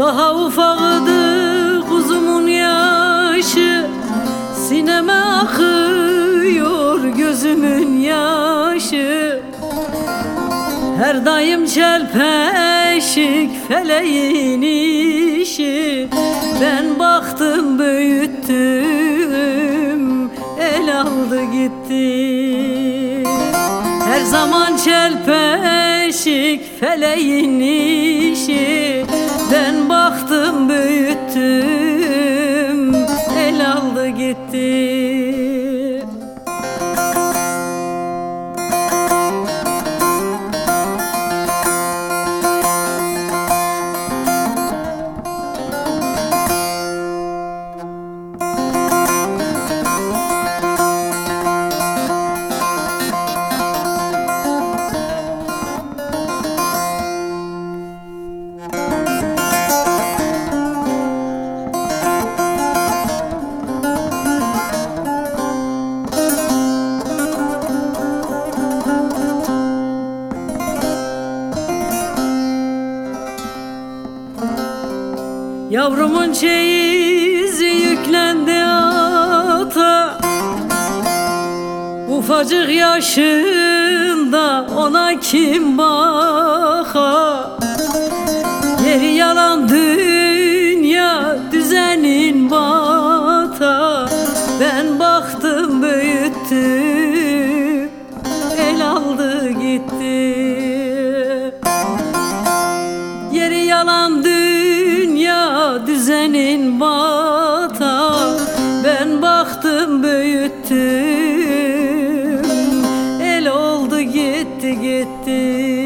Daha ufağıdı kuzumun yaşı. Sineme akıyor gözümün yaşı. Her daim çelpeşik feleğin işi. Ben baktım büyüttüm el aldı gitti. Her zaman çelpeşik feleğin işi aldı Yavrumun çeyizi yüklendi ata. Ufacık yaşında ona kim baka Yeri yalan dünya düzenin bata. Ben baktım büyüttüm el aldı gitti bata Ben baktım büyüttüm. El oldu gitti gitti